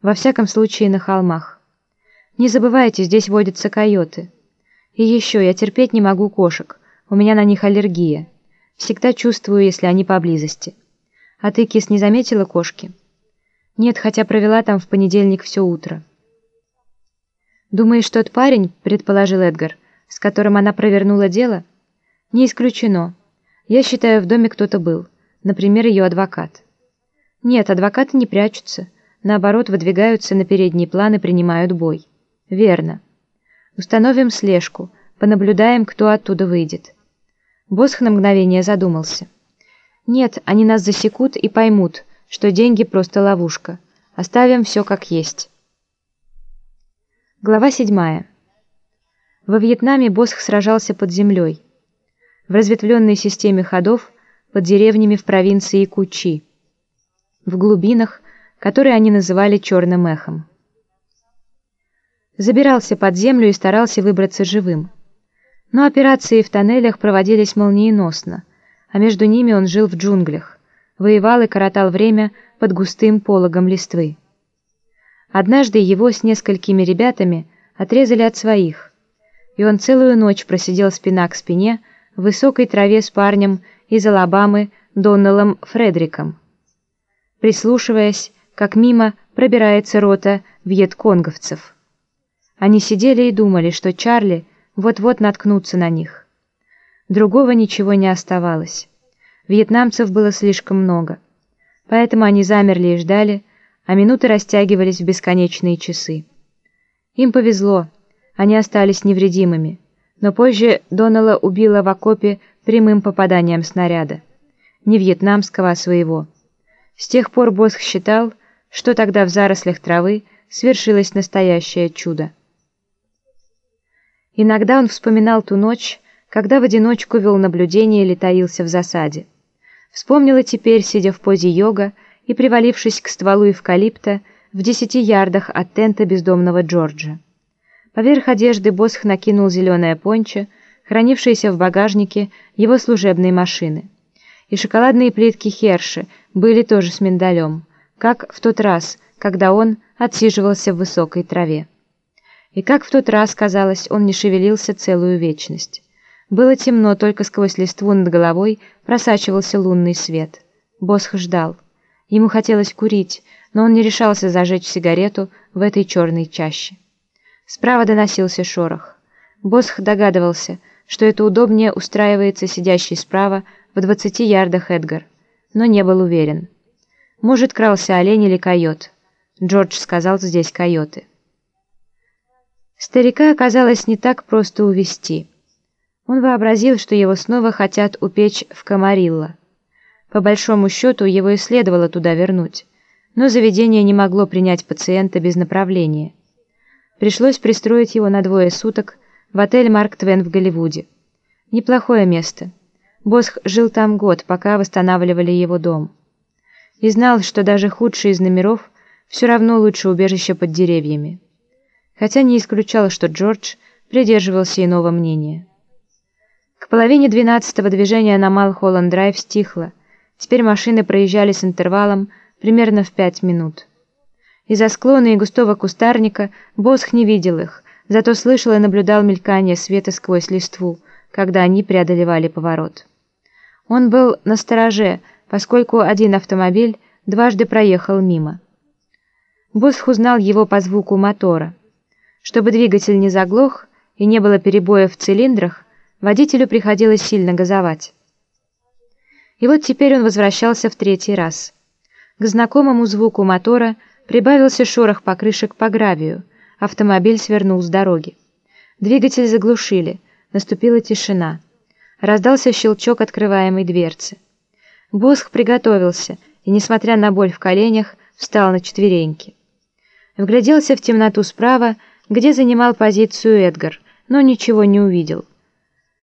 Во всяком случае, на холмах. Не забывайте, здесь водятся койоты. И еще, я терпеть не могу кошек. У меня на них аллергия. Всегда чувствую, если они поблизости. А ты, кис, не заметила кошки? Нет, хотя провела там в понедельник все утро. Думаешь, тот парень, предположил Эдгар, с которым она провернула дело? Не исключено. Я считаю, в доме кто-то был. Например, ее адвокат. Нет, адвокаты не прячутся. Наоборот, выдвигаются на передний план и принимают бой. Верно. Установим слежку, понаблюдаем, кто оттуда выйдет. Босх на мгновение задумался. Нет, они нас засекут и поймут, что деньги просто ловушка. Оставим все как есть. Глава 7. Во Вьетнаме Босх сражался под землей. В разветвленной системе ходов под деревнями в провинции Кучи. В глубинах, которые они называли черным эхом. Забирался под землю и старался выбраться живым. Но операции в тоннелях проводились молниеносно, а между ними он жил в джунглях, воевал и коротал время под густым пологом листвы. Однажды его с несколькими ребятами отрезали от своих, и он целую ночь просидел спина к спине в высокой траве с парнем из Алабамы Доннеллом Фредриком, прислушиваясь, как мимо пробирается рота вьетконговцев. Они сидели и думали, что Чарли вот-вот наткнутся на них. Другого ничего не оставалось. Вьетнамцев было слишком много. Поэтому они замерли и ждали, а минуты растягивались в бесконечные часы. Им повезло, они остались невредимыми, но позже Донала убила в окопе прямым попаданием снаряда. Не вьетнамского, а своего. С тех пор Босх считал, что тогда в зарослях травы свершилось настоящее чудо. Иногда он вспоминал ту ночь, когда в одиночку вел наблюдение или таился в засаде. Вспомнила теперь, сидя в позе йога и привалившись к стволу эвкалипта в десяти ярдах от тента бездомного Джорджа. Поверх одежды Босх накинул зеленое пончо, хранившееся в багажнике его служебной машины. И шоколадные плитки Херши были тоже с миндалем как в тот раз, когда он отсиживался в высокой траве. И как в тот раз, казалось, он не шевелился целую вечность. Было темно, только сквозь листву над головой просачивался лунный свет. Босх ждал. Ему хотелось курить, но он не решался зажечь сигарету в этой черной чаще. Справа доносился шорох. Босх догадывался, что это удобнее устраивается сидящий справа в двадцати ярдах Эдгар, но не был уверен. Может, крался олень или койот. Джордж сказал, здесь койоты. Старика оказалось не так просто увести. Он вообразил, что его снова хотят упечь в Камарилла. По большому счету, его и следовало туда вернуть, но заведение не могло принять пациента без направления. Пришлось пристроить его на двое суток в отель «Марк Твен» в Голливуде. Неплохое место. Босх жил там год, пока восстанавливали его дом и знал, что даже худший из номеров все равно лучше убежища под деревьями. Хотя не исключал, что Джордж придерживался иного мнения. К половине двенадцатого движение на Малхолланд-драйв стихло. Теперь машины проезжали с интервалом примерно в пять минут. Из-за склона и густого кустарника Босх не видел их, зато слышал и наблюдал мелькание света сквозь листву, когда они преодолевали поворот. Он был на стороже, поскольку один автомобиль дважды проехал мимо. Босх узнал его по звуку мотора. Чтобы двигатель не заглох и не было перебоев в цилиндрах, водителю приходилось сильно газовать. И вот теперь он возвращался в третий раз. К знакомому звуку мотора прибавился шорох покрышек по гравию, автомобиль свернул с дороги. Двигатель заглушили, наступила тишина. Раздался щелчок открываемой дверцы. Босх приготовился и, несмотря на боль в коленях, встал на четвереньки. Вгляделся в темноту справа, где занимал позицию Эдгар, но ничего не увидел.